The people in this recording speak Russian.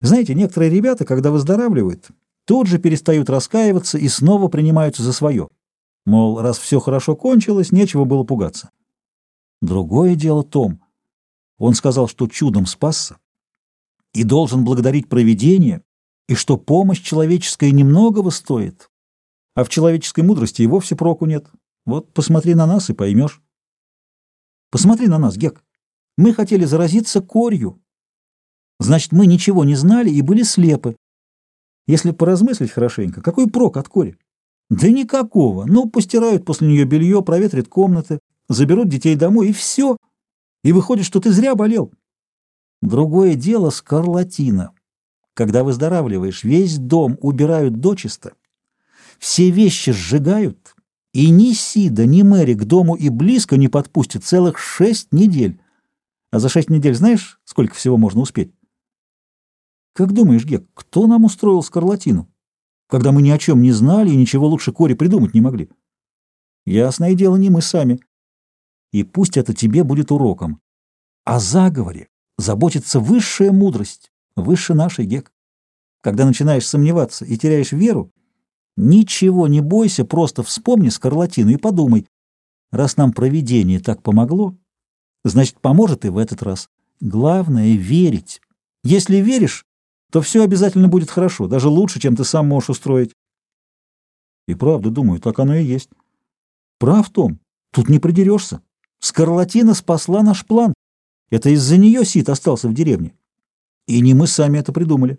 Знаете, некоторые ребята, когда выздоравливают, тут же перестают раскаиваться и снова принимаются за свое. Мол, раз все хорошо кончилось, нечего было пугаться. Другое дело Том. Он сказал, что чудом спасся и должен благодарить провидение, и что помощь человеческая немногого стоит, а в человеческой мудрости и вовсе проку нет. Вот посмотри на нас и поймешь. Посмотри на нас, Гек. Мы хотели заразиться корью. Значит, мы ничего не знали и были слепы. Если поразмыслить хорошенько, какой прок от кори? Да никакого. Ну, постирают после нее белье, проветрят комнаты, заберут детей домой, и все. И выходит, что ты зря болел. Другое дело скарлатина. Когда выздоравливаешь, весь дом убирают дочисто, все вещи сжигают, и ни Сида, ни Мэри к дому и близко не подпустят целых шесть недель. А за шесть недель знаешь, сколько всего можно успеть? Как думаешь, Гек, кто нам устроил скарлатину, когда мы ни о чем не знали и ничего лучше Кори придумать не могли? Ясное дело, не мы сами. И пусть это тебе будет уроком. О заговоре заботится высшая мудрость, выше нашей, Гек. Когда начинаешь сомневаться и теряешь веру, ничего не бойся, просто вспомни скарлатину и подумай. Раз нам провидение так помогло, значит, поможет и в этот раз. Главное — верить. Если веришь, то все обязательно будет хорошо, даже лучше, чем ты сам можешь устроить. И правда, думаю, так оно и есть. Прав, Том, тут не придерешься. Скарлатина спасла наш план. Это из-за нее Сид остался в деревне. И не мы сами это придумали.